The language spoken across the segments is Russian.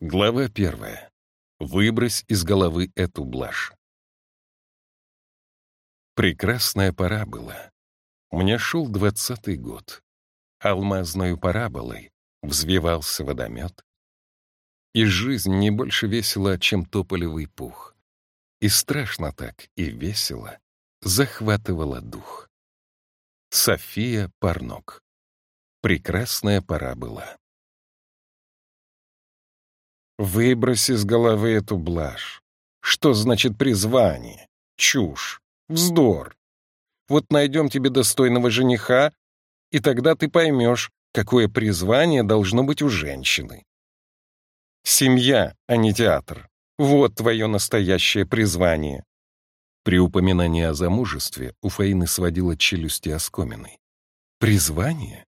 Глава первая. Выбрось из головы эту блажь. Прекрасная пора была. Мне шел двадцатый год. Алмазною параболой взвивался водомет. И жизнь не больше весела, чем тополевый пух. И страшно так, и весело захватывала дух. София Парнок. Прекрасная пора была. Выбрось из головы эту блажь. Что значит призвание? Чушь. Вздор. Вот найдем тебе достойного жениха, и тогда ты поймешь, какое призвание должно быть у женщины. Семья, а не театр. Вот твое настоящее призвание. При упоминании о замужестве у Фаины сводила челюсти оскоминой. Призвание?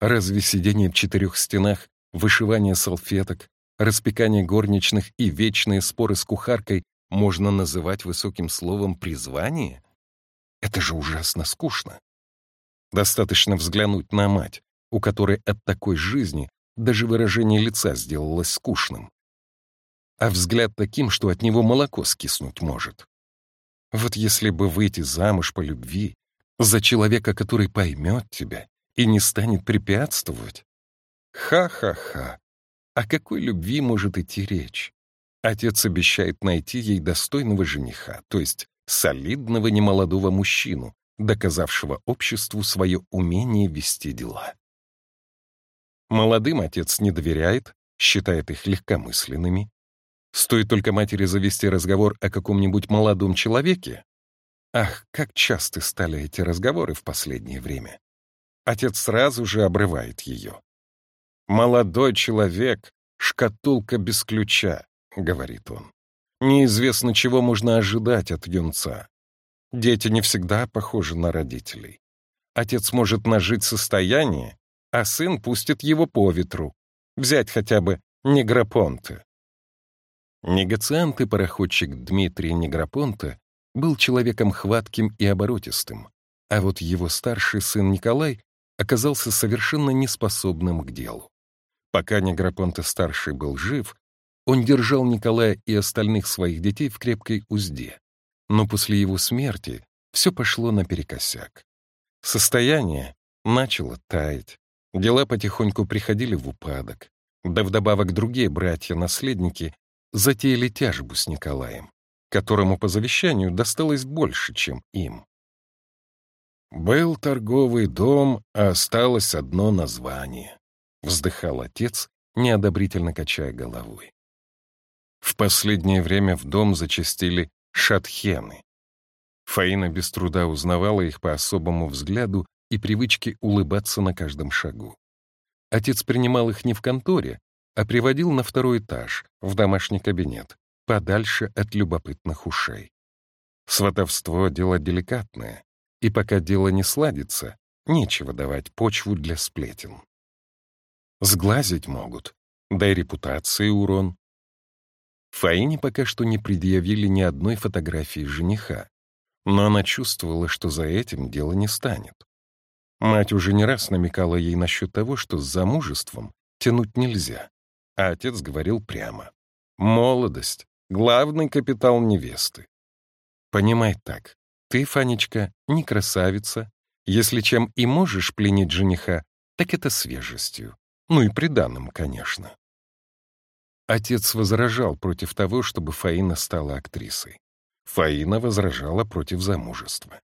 Разве сидение в четырех стенах, вышивание салфеток, распекание горничных и вечные споры с кухаркой можно называть высоким словом «призвание»? Это же ужасно скучно. Достаточно взглянуть на мать, у которой от такой жизни даже выражение лица сделалось скучным. А взгляд таким, что от него молоко скиснуть может. Вот если бы выйти замуж по любви за человека, который поймет тебя и не станет препятствовать. Ха-ха-ха. О какой любви может идти речь? Отец обещает найти ей достойного жениха, то есть солидного немолодого мужчину, доказавшего обществу свое умение вести дела. Молодым отец не доверяет, считает их легкомысленными. Стоит только матери завести разговор о каком-нибудь молодом человеке. Ах, как часто стали эти разговоры в последнее время. Отец сразу же обрывает ее. «Молодой человек — шкатулка без ключа», — говорит он. «Неизвестно, чего можно ожидать от юнца. Дети не всегда похожи на родителей. Отец может нажить состояние, а сын пустит его по ветру. Взять хотя бы Негропонте». Негациант и пароходчик Дмитрий Негропонте был человеком хватким и оборотистым, а вот его старший сын Николай оказался совершенно неспособным к делу. Пока Негропонте-старший был жив, он держал Николая и остальных своих детей в крепкой узде. Но после его смерти все пошло наперекосяк. Состояние начало таять, дела потихоньку приходили в упадок, да вдобавок другие братья-наследники затеяли тяжбу с Николаем, которому по завещанию досталось больше, чем им. Был торговый дом, а осталось одно название. — вздыхал отец, неодобрительно качая головой. В последнее время в дом зачастили шатхены. Фаина без труда узнавала их по особому взгляду и привычке улыбаться на каждом шагу. Отец принимал их не в конторе, а приводил на второй этаж, в домашний кабинет, подальше от любопытных ушей. Сватовство — дело деликатное, и пока дело не сладится, нечего давать почву для сплетен. Сглазить могут, да и репутации урон. Фаине пока что не предъявили ни одной фотографии жениха, но она чувствовала, что за этим дело не станет. Мать уже не раз намекала ей насчет того, что с замужеством тянуть нельзя, а отец говорил прямо. Молодость — главный капитал невесты. Понимай так, ты, Фанечка, не красавица. Если чем и можешь пленить жениха, так это свежестью. Ну и приданным, конечно. Отец возражал против того, чтобы Фаина стала актрисой. Фаина возражала против замужества.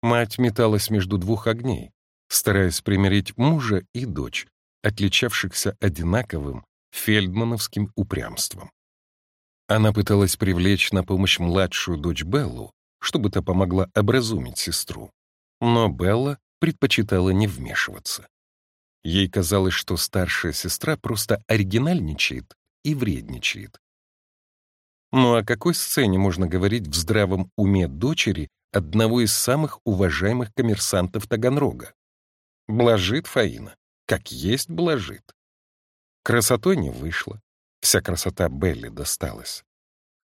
Мать металась между двух огней, стараясь примирить мужа и дочь, отличавшихся одинаковым фельдмановским упрямством. Она пыталась привлечь на помощь младшую дочь Беллу, чтобы та помогла образумить сестру. Но Белла предпочитала не вмешиваться. Ей казалось, что старшая сестра просто оригинальничает и вредничает. Ну о какой сцене можно говорить в здравом уме дочери одного из самых уважаемых коммерсантов Таганрога? Блажит Фаина, как есть блажит. Красотой не вышло, вся красота Белли досталась.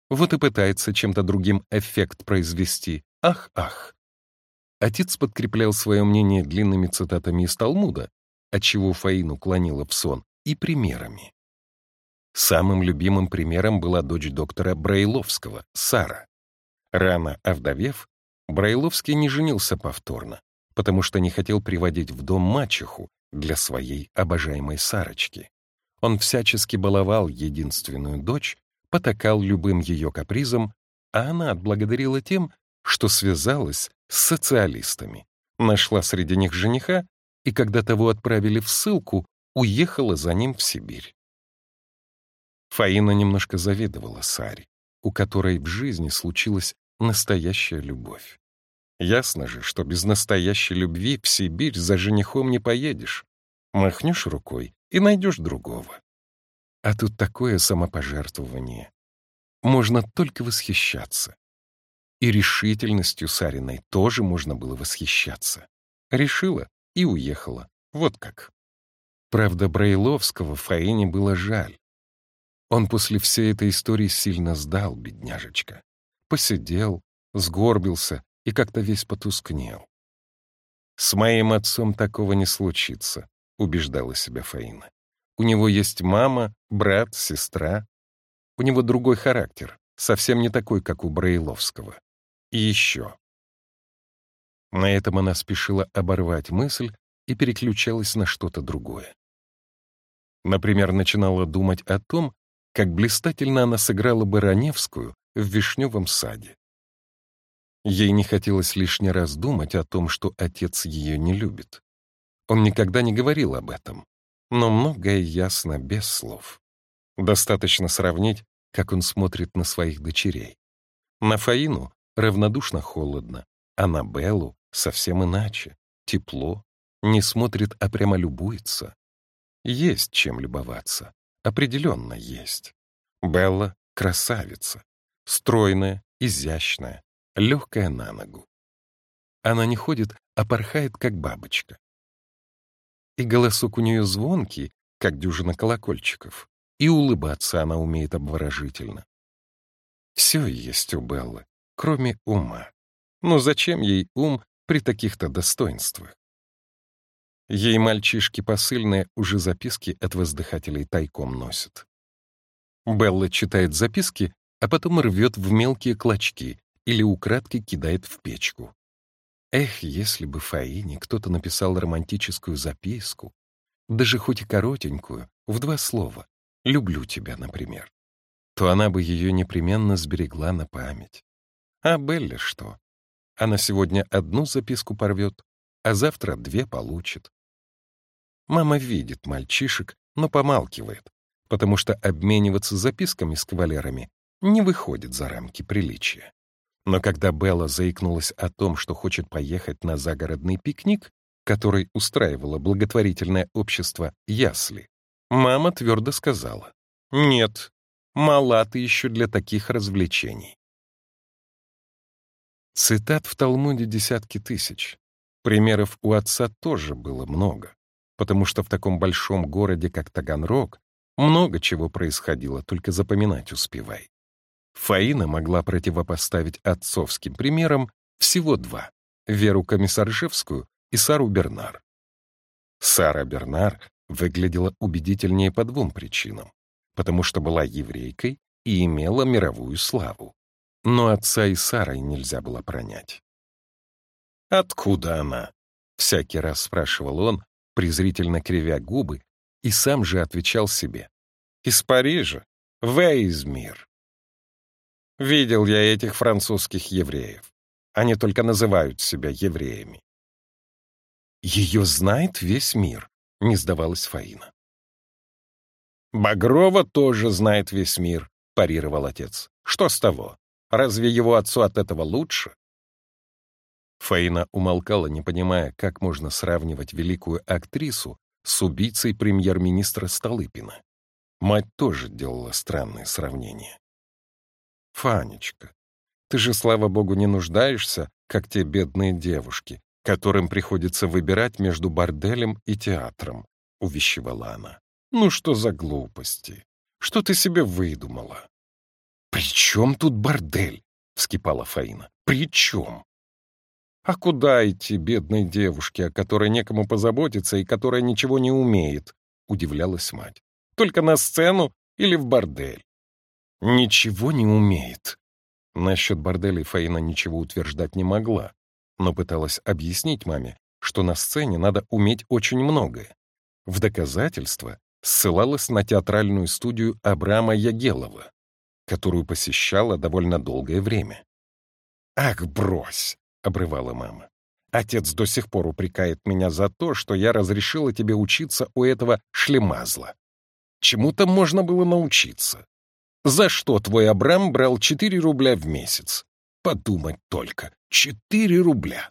Вот и пытается чем-то другим эффект произвести. Ах-ах. Отец подкреплял свое мнение длинными цитатами из Талмуда, отчего Фаину клонила в сон, и примерами. Самым любимым примером была дочь доктора Брайловского, Сара. Рано овдовев, Брайловский не женился повторно, потому что не хотел приводить в дом мачеху для своей обожаемой Сарочки. Он всячески баловал единственную дочь, потакал любым ее капризом, а она отблагодарила тем, что связалась с социалистами, нашла среди них жениха и, когда того отправили в ссылку, уехала за ним в Сибирь. Фаина немножко завидовала Саре, у которой в жизни случилась настоящая любовь. Ясно же, что без настоящей любви в Сибирь за женихом не поедешь. Махнешь рукой и найдешь другого. А тут такое самопожертвование. Можно только восхищаться. И решительностью Сариной тоже можно было восхищаться. Решила и уехала. Вот как. Правда, Брайловского Фаине было жаль. Он после всей этой истории сильно сдал, бедняжечка. Посидел, сгорбился и как-то весь потускнел. «С моим отцом такого не случится», — убеждала себя Фаина. «У него есть мама, брат, сестра. У него другой характер, совсем не такой, как у Браиловского. И еще». На этом она спешила оборвать мысль и переключалась на что-то другое. Например, начинала думать о том, как блистательно она сыграла бы Раневскую в «Вишневом саде». Ей не хотелось лишний раз думать о том, что отец ее не любит. Он никогда не говорил об этом, но многое ясно без слов. Достаточно сравнить, как он смотрит на своих дочерей. На Фаину равнодушно холодно, а на Беллу совсем иначе, тепло, не смотрит, а прямо любуется. Есть чем любоваться, определенно есть. Белла — красавица, стройная, изящная, легкая на ногу. Она не ходит, а порхает, как бабочка. И голосок у нее звонкий, как дюжина колокольчиков, и улыбаться она умеет обворожительно. Все есть у Беллы, кроме ума. Но зачем ей ум при таких-то достоинствах? Ей мальчишки посыльные уже записки от воздыхателей тайком носят. Белла читает записки, а потом рвет в мелкие клочки или украдкой кидает в печку. Эх, если бы Фаине кто-то написал романтическую записку, даже хоть и коротенькую, в два слова, «люблю тебя», например, то она бы ее непременно сберегла на память. А Белле что? Она сегодня одну записку порвет, а завтра две получит. Мама видит мальчишек, но помалкивает, потому что обмениваться записками с кавалерами не выходит за рамки приличия. Но когда Белла заикнулась о том, что хочет поехать на загородный пикник, который устраивало благотворительное общество «Ясли», мама твердо сказала, «Нет, мала ты еще для таких развлечений». Цитат в Талмуде десятки тысяч. Примеров у отца тоже было много, потому что в таком большом городе, как Таганрог, много чего происходило, только запоминать успевай. Фаина могла противопоставить отцовским примерам всего два — Веру Комиссаржевскую и Сару Бернар. Сара Бернар выглядела убедительнее по двум причинам, потому что была еврейкой и имела мировую славу. Но отца и Сарой нельзя было пронять. «Откуда она?» — всякий раз спрашивал он, презрительно кривя губы, и сам же отвечал себе. «Из Парижа? Вейзмир. Видел я этих французских евреев. Они только называют себя евреями. Ее знает весь мир, не сдавалась Фаина. Багрова тоже знает весь мир, парировал отец. Что с того? Разве его отцу от этого лучше? Фаина умолкала, не понимая, как можно сравнивать великую актрису с убийцей премьер-министра Столыпина. Мать тоже делала странные сравнения. «Фанечка, ты же, слава богу, не нуждаешься, как те бедные девушки, которым приходится выбирать между борделем и театром», — увещевала она. «Ну что за глупости? Что ты себе выдумала?» «При чем тут бордель?» — вскипала Фаина. «При чем?» «А куда идти, бедной девушке, о которой некому позаботиться и которая ничего не умеет?» — удивлялась мать. «Только на сцену или в бордель. Ничего не умеет. Насчет борделей Фаина ничего утверждать не могла, но пыталась объяснить маме, что на сцене надо уметь очень многое. В доказательство ссылалась на театральную студию Абрама Ягелова, которую посещала довольно долгое время. «Ах, брось!» — обрывала мама. «Отец до сих пор упрекает меня за то, что я разрешила тебе учиться у этого шлемазла. Чему-то можно было научиться. За что твой Абрам брал 4 рубля в месяц? Подумать только, 4 рубля!»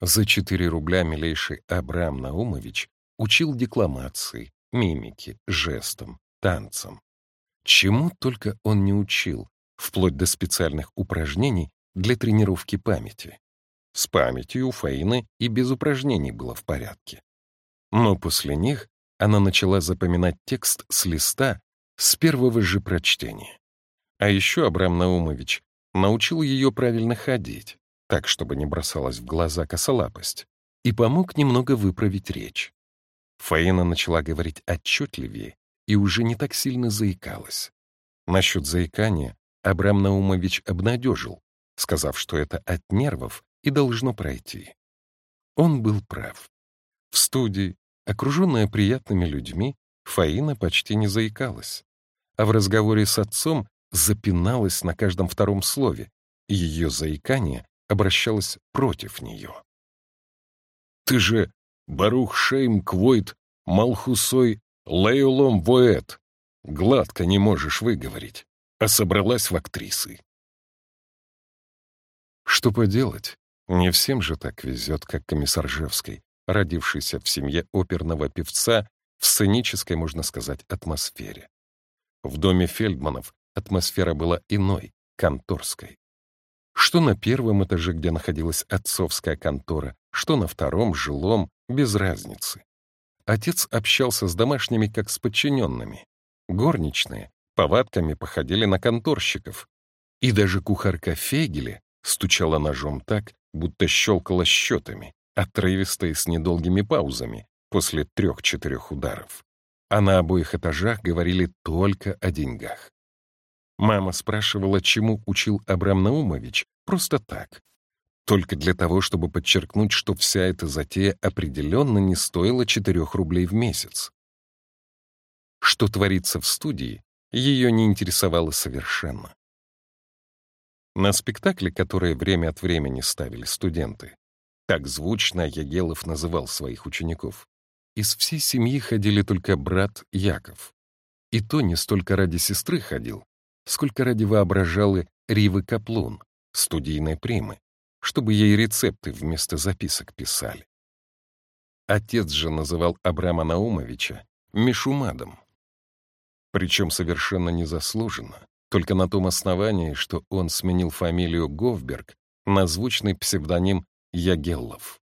За 4 рубля милейший Абрам Наумович учил декламации, мимики, жестам, танцам. Чему только он не учил, вплоть до специальных упражнений для тренировки памяти. С памятью у Фаины и без упражнений было в порядке. Но после них она начала запоминать текст с листа с первого же прочтения. А еще Абрам Наумович научил ее правильно ходить, так, чтобы не бросалась в глаза косолапость, и помог немного выправить речь. Фаина начала говорить отчетливее и уже не так сильно заикалась. Насчет заикания Абрам Наумович обнадежил, сказав, что это от нервов и должно пройти. Он был прав. В студии, окруженная приятными людьми, Фаина почти не заикалась, а в разговоре с отцом запиналась на каждом втором слове, и ее заикание обращалось против нее. «Ты же Барух Шейм Квойт Малхусой Лейлом Воэт гладко не можешь выговорить, а собралась в актрисы. Что поделать? Не всем же так везет, как комиссаржевской, родившейся в семье оперного певца в сценической, можно сказать, атмосфере. В доме Фельдманов атмосфера была иной, конторской. Что на первом этаже, где находилась отцовская контора, что на втором, жилом, без разницы. Отец общался с домашними как с подчиненными. Горничные повадками походили на конторщиков. И даже кухарка Фегеле стучала ножом так, будто щелкала счетами, отрывисто и с недолгими паузами, после трех-четырех ударов. А на обоих этажах говорили только о деньгах. Мама спрашивала, чему учил Абрам Наумович, просто так. Только для того, чтобы подчеркнуть, что вся эта затея определенно не стоила 4 рублей в месяц. Что творится в студии, ее не интересовало совершенно. На спектакле, которые время от времени ставили студенты, так звучно Ягелов называл своих учеников, из всей семьи ходили только брат Яков. И то не столько ради сестры ходил, сколько ради воображалы Ривы Каплун, студийной примы, чтобы ей рецепты вместо записок писали. Отец же называл Абрама Наумовича Мишумадом. Причем совершенно незаслуженно, только на том основании, что он сменил фамилию Говберг на звучный псевдоним Ягеллов.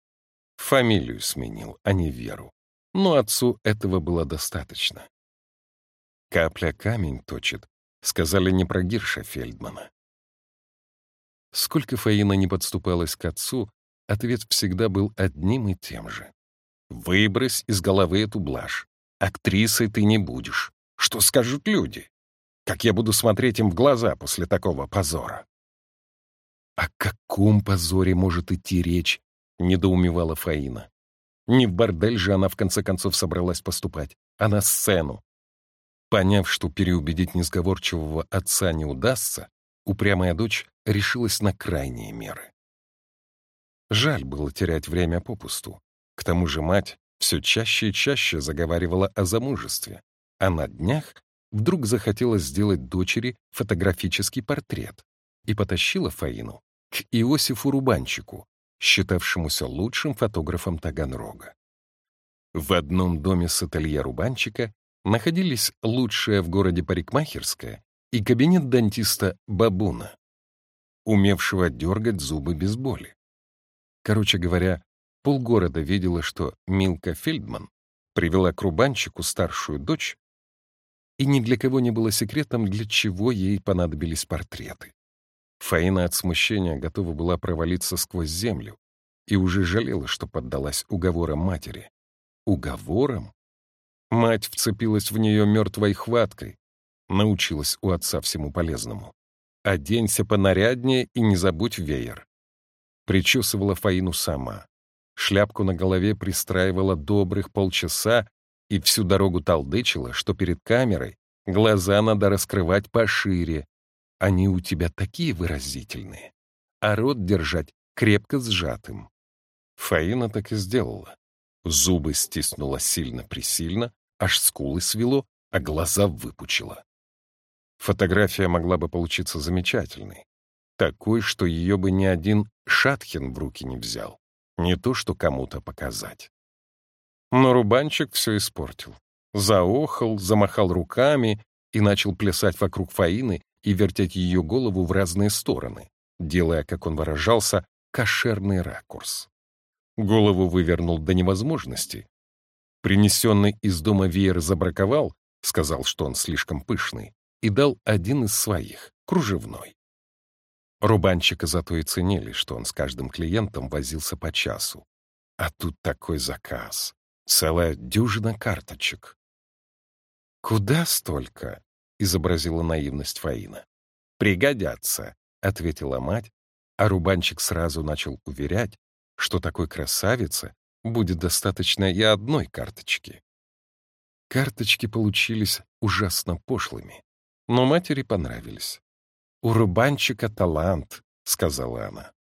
Фамилию сменил, а не веру. Но отцу этого было достаточно. «Капля камень точит», — сказали не про Гирша Фельдмана. Сколько Фаина не подступалась к отцу, ответ всегда был одним и тем же. «Выбрось из головы эту блажь. Актрисой ты не будешь. Что скажут люди? Как я буду смотреть им в глаза после такого позора?» «О каком позоре может идти речь?» — недоумевала Фаина. Не в бордель же она в конце концов собралась поступать, а на сцену. Поняв, что переубедить несговорчивого отца не удастся, упрямая дочь решилась на крайние меры. Жаль было терять время попусту. К тому же мать все чаще и чаще заговаривала о замужестве, а на днях вдруг захотела сделать дочери фотографический портрет и потащила Фаину к Иосифу Рубанчику, считавшемуся лучшим фотографом Таганрога. В одном доме с ателье Рубанчика находились лучшая в городе парикмахерская и кабинет дантиста Бабуна, умевшего дергать зубы без боли. Короче говоря, полгорода видела, что Милка Фельдман привела к Рубанчику старшую дочь, и ни для кого не было секретом, для чего ей понадобились портреты. Фаина от смущения готова была провалиться сквозь землю и уже жалела, что поддалась уговорам матери. Уговорам? Мать вцепилась в нее мертвой хваткой, Научилась у отца всему полезному. Оденься понаряднее и не забудь веер. Причесывала Фаину сама. Шляпку на голове пристраивала добрых полчаса и всю дорогу толдычила, что перед камерой глаза надо раскрывать пошире. Они у тебя такие выразительные, а рот держать крепко сжатым. Фаина так и сделала. Зубы стиснула сильно-присильно, аж скулы свело, а глаза выпучила. Фотография могла бы получиться замечательной. Такой, что ее бы ни один Шатхин в руки не взял. Не то, что кому-то показать. Но Рубанчик все испортил. Заохал, замахал руками и начал плясать вокруг Фаины и вертеть ее голову в разные стороны, делая, как он выражался, кошерный ракурс. Голову вывернул до невозможности. Принесенный из дома веер забраковал, сказал, что он слишком пышный, и дал один из своих, кружевной. Рубанчика зато и ценили, что он с каждым клиентом возился по часу. А тут такой заказ. Целая дюжина карточек. «Куда столько?» — изобразила наивность Фаина. «Пригодятся», — ответила мать, а Рубанчик сразу начал уверять, что такой красавице будет достаточно и одной карточки. Карточки получились ужасно пошлыми, но матери понравились. «У Рубанчика талант», — сказала она.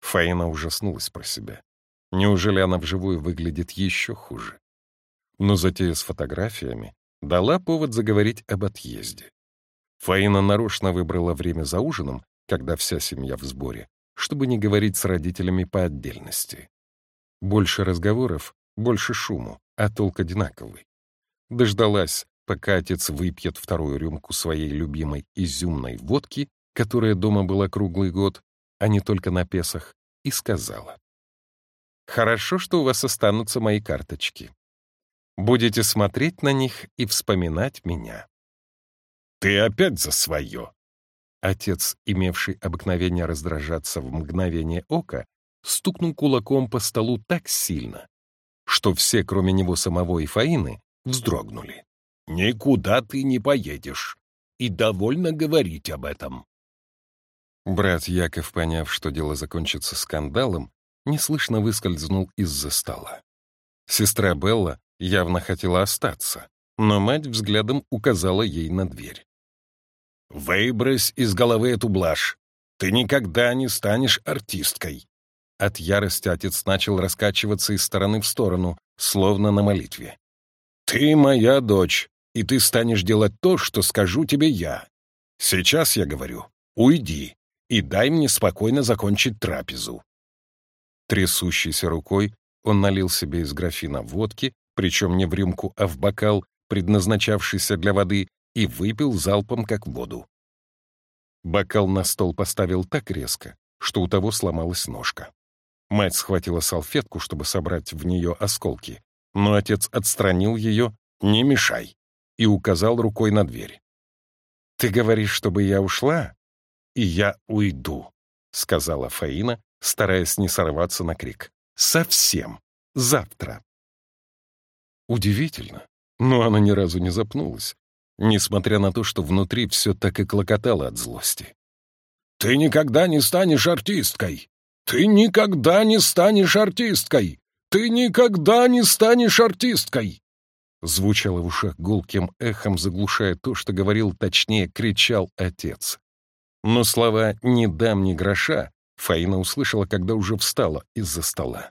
Фаина ужаснулась про себя. Неужели она вживую выглядит еще хуже? Но затея с фотографиями дала повод заговорить об отъезде. Фаина нарочно выбрала время за ужином, когда вся семья в сборе, чтобы не говорить с родителями по отдельности. Больше разговоров, больше шуму, а толк одинаковый. Дождалась, пока отец выпьет вторую рюмку своей любимой изюмной водки, которая дома была круглый год, а не только на Песах, и сказала. «Хорошо, что у вас останутся мои карточки. Будете смотреть на них и вспоминать меня». «Ты опять за свое!» Отец, имевший обыкновение раздражаться в мгновение ока, стукнул кулаком по столу так сильно, что все, кроме него самого и Фаины, вздрогнули. «Никуда ты не поедешь, и довольно говорить об этом». Брат Яков, поняв, что дело закончится скандалом, неслышно выскользнул из-за стола. Сестра Белла явно хотела остаться, но мать взглядом указала ей на дверь. Выбрось из головы эту блажь. Ты никогда не станешь артисткой. От ярости отец начал раскачиваться из стороны в сторону, словно на молитве. Ты моя дочь, и ты станешь делать то, что скажу тебе я. Сейчас я говорю, уйди и дай мне спокойно закончить трапезу. Трясущейся рукой он налил себе из графина водки, причем не в рюмку, а в бокал, предназначавшийся для воды, и выпил залпом, как воду. Бокал на стол поставил так резко, что у того сломалась ножка. Мать схватила салфетку, чтобы собрать в нее осколки, но отец отстранил ее «не мешай» и указал рукой на дверь. «Ты говоришь, чтобы я ушла?» «И я уйду», — сказала Фаина, стараясь не сорваться на крик. «Совсем. Завтра». Удивительно, но она ни разу не запнулась, несмотря на то, что внутри все так и клокотало от злости. «Ты никогда не станешь артисткой! Ты никогда не станешь артисткой! Ты никогда не станешь артисткой!» Звучало в ушах гулким эхом, заглушая то, что говорил, точнее, кричал отец. Но слова «не дам ни гроша» Фаина услышала, когда уже встала из-за стола.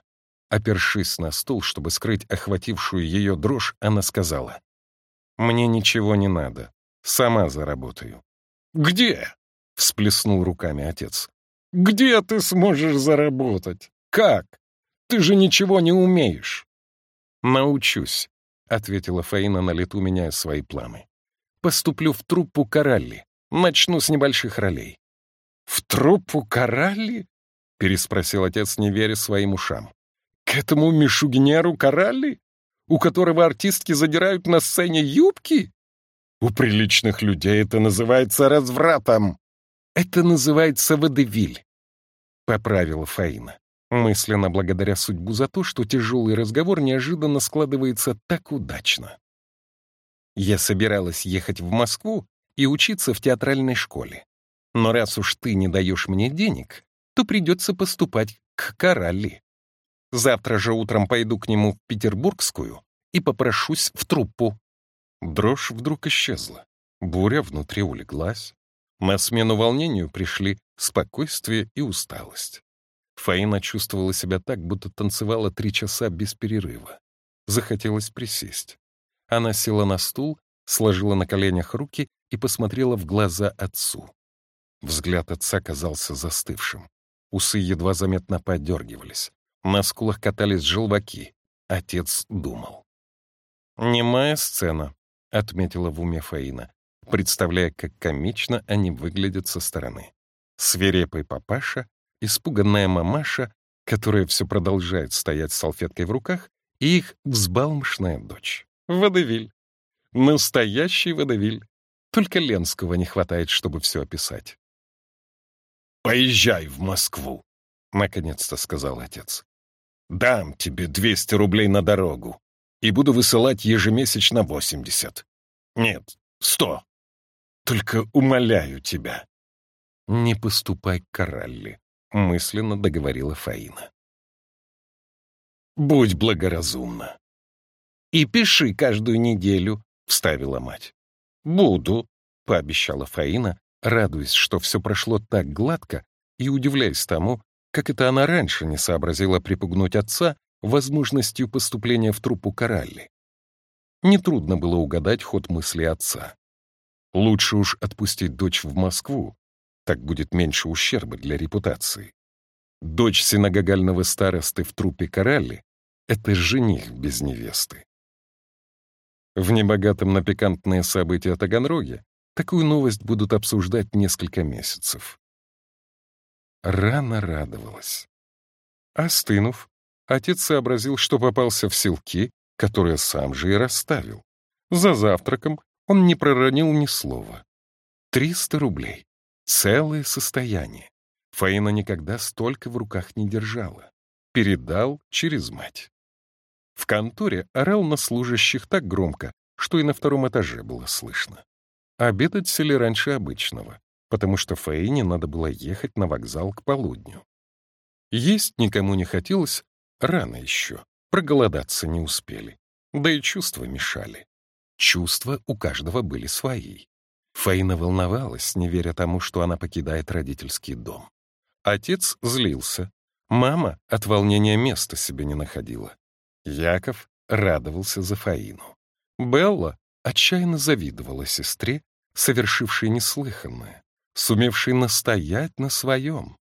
Опершись на стул, чтобы скрыть охватившую ее дрожь, она сказала. Мне ничего не надо. Сама заработаю. Где? Всплеснул руками отец. Где ты сможешь заработать? Как? Ты же ничего не умеешь. Научусь, ответила Фаина на лету, меняя свои планы. Поступлю в труппу Коралли. Начну с небольших ролей. В труппу Коралли? переспросил отец, не веря своим ушам. К этому Мишугнеру Коралли? у которого артистки задирают на сцене юбки? У приличных людей это называется развратом. Это называется водевиль, — поправила Фаина, мысленно благодаря судьбу за то, что тяжелый разговор неожиданно складывается так удачно. Я собиралась ехать в Москву и учиться в театральной школе. Но раз уж ты не даешь мне денег, то придется поступать к Коралли. Завтра же утром пойду к нему в Петербургскую и попрошусь в труппу». Дрожь вдруг исчезла. Буря внутри улеглась. На смену волнению пришли спокойствие и усталость. Фаина чувствовала себя так, будто танцевала три часа без перерыва. Захотелось присесть. Она села на стул, сложила на коленях руки и посмотрела в глаза отцу. Взгляд отца казался застывшим. Усы едва заметно подергивались. На скулах катались желваки. Отец думал. «Немая сцена», — отметила в уме Фаина, представляя, как комично они выглядят со стороны. Свирепый папаша, испуганная мамаша, которая все продолжает стоять с салфеткой в руках, и их взбалмошная дочь. Водевиль. Настоящий водевиль. Только Ленского не хватает, чтобы все описать. «Поезжай в Москву», — наконец-то сказал отец. «Дам тебе 200 рублей на дорогу и буду высылать ежемесячно 80. Нет, 100. Только умоляю тебя». «Не поступай к Коралли», — мысленно договорила Фаина. «Будь благоразумна». «И пиши каждую неделю», — вставила мать. «Буду», — пообещала Фаина, радуясь, что все прошло так гладко, и удивляясь тому, как это она раньше не сообразила припугнуть отца возможностью поступления в труппу Коралли. Нетрудно было угадать ход мысли отца. Лучше уж отпустить дочь в Москву, так будет меньше ущерба для репутации. Дочь синагогального старосты в труппе Коралли — это жених без невесты. В небогатом на пикантные события Таганроге такую новость будут обсуждать несколько месяцев. Рано радовалась. Остынув, отец сообразил, что попался в селки, которые сам же и расставил. За завтраком он не проронил ни слова. Триста рублей. Целое состояние. Фаина никогда столько в руках не держала. Передал через мать. В конторе орал на служащих так громко, что и на втором этаже было слышно. Обедать сели раньше обычного, потому что Фаине надо было ехать на вокзал к полудню. Есть никому не хотелось, рано еще, проголодаться не успели, да и чувства мешали. Чувства у каждого были свои. Фаина волновалась, не веря тому, что она покидает родительский дом. Отец злился. Мама от волнения места себе не находила. Яков радовался за Фаину. Белла отчаянно завидовала сестре, совершившей неслыханное, сумевшей настоять на своем.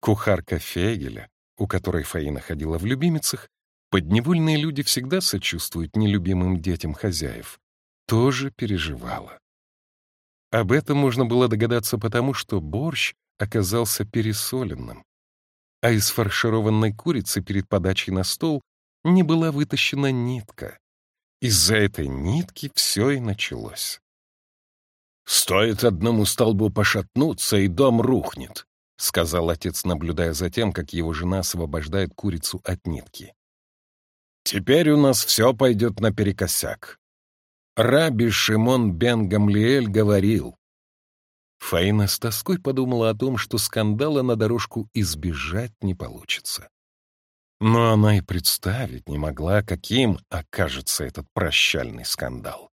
Кухарка Фегеля, у которой Фаина ходила в любимицах, подневольные люди всегда сочувствуют нелюбимым детям хозяев, тоже переживала. Об этом можно было догадаться потому, что борщ оказался пересоленным, а из фаршированной курицы перед подачей на стол не была вытащена нитка. Из-за этой нитки все и началось. «Стоит одному столбу пошатнуться, и дом рухнет», — сказал отец, наблюдая за тем, как его жена освобождает курицу от нитки. «Теперь у нас все пойдет наперекосяк. Раби Шимон бен Гамлиэль говорил. Фаина с тоской подумала о том, что скандала на дорожку избежать не получится. Но она и представить не могла, каким окажется этот прощальный скандал.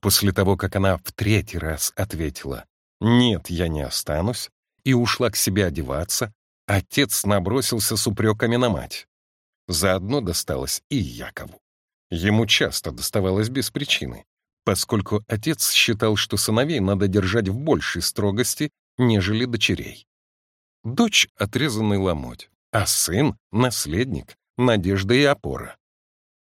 После того, как она в третий раз ответила «Нет, я не останусь», и ушла к себе одеваться, отец набросился с упреками на мать. Заодно досталось и Якову. Ему часто доставалось без причины поскольку отец считал, что сыновей надо держать в большей строгости, нежели дочерей. Дочь — отрезанный ломоть, а сын — наследник, надежда и опора.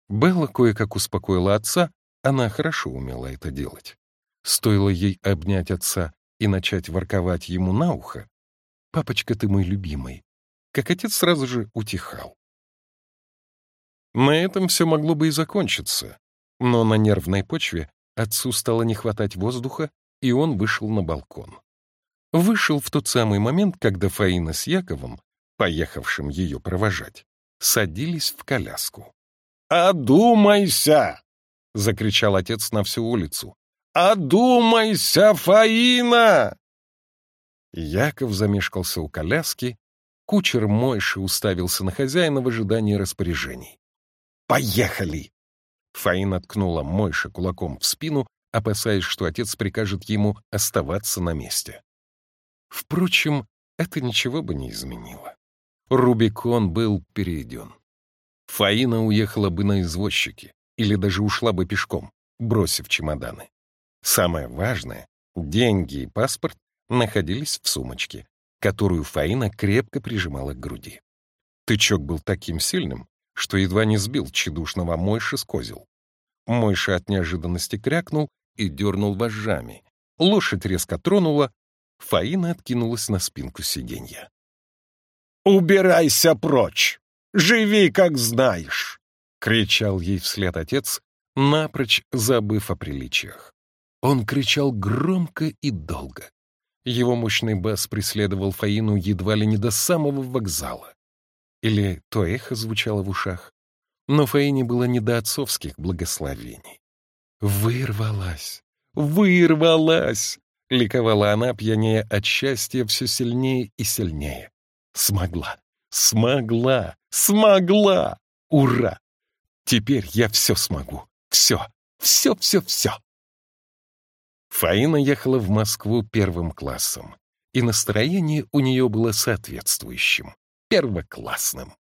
Белла кое-как успокоила отца, она хорошо умела это делать. Стоило ей обнять отца и начать ворковать ему на ухо, «Папочка, ты мой любимый», как отец сразу же утихал. На этом все могло бы и закончиться, но на нервной почве Отцу стало не хватать воздуха, и он вышел на балкон. Вышел в тот самый момент, когда Фаина с Яковом, поехавшим ее провожать, садились в коляску. «Одумайся!» — закричал отец на всю улицу. «Одумайся, Фаина!» Яков замешкался у коляски, кучер Мойши уставился на хозяина в ожидании распоряжений. «Поехали!» Фаина ткнула Мойша кулаком в спину, опасаясь, что отец прикажет ему оставаться на месте. Впрочем, это ничего бы не изменило. Рубикон был перейден. Фаина уехала бы на извозчике или даже ушла бы пешком, бросив чемоданы. Самое важное — деньги и паспорт находились в сумочке, которую Фаина крепко прижимала к груди. Тычок был таким сильным, что едва не сбил тщедушного Мойши с козел. Мойша от неожиданности крякнул и дернул вожжами. Лошадь резко тронула, Фаина откинулась на спинку сиденья. «Убирайся прочь! Живи, как знаешь!» — кричал ей вслед отец, напрочь забыв о приличиях. Он кричал громко и долго. Его мощный бас преследовал Фаину едва ли не до самого вокзала. Или то эхо звучало в ушах. Но Фаине было не до отцовских благословений. «Вырвалась! Вырвалась!» — ликовала она, пьянее от счастья все сильнее и сильнее. «Смогла! Смогла! Смогла! Ура! Теперь я все смогу! Все! Все-все-все!» Фаина ехала в Москву первым классом, и настроение у нее было соответствующим, первоклассным.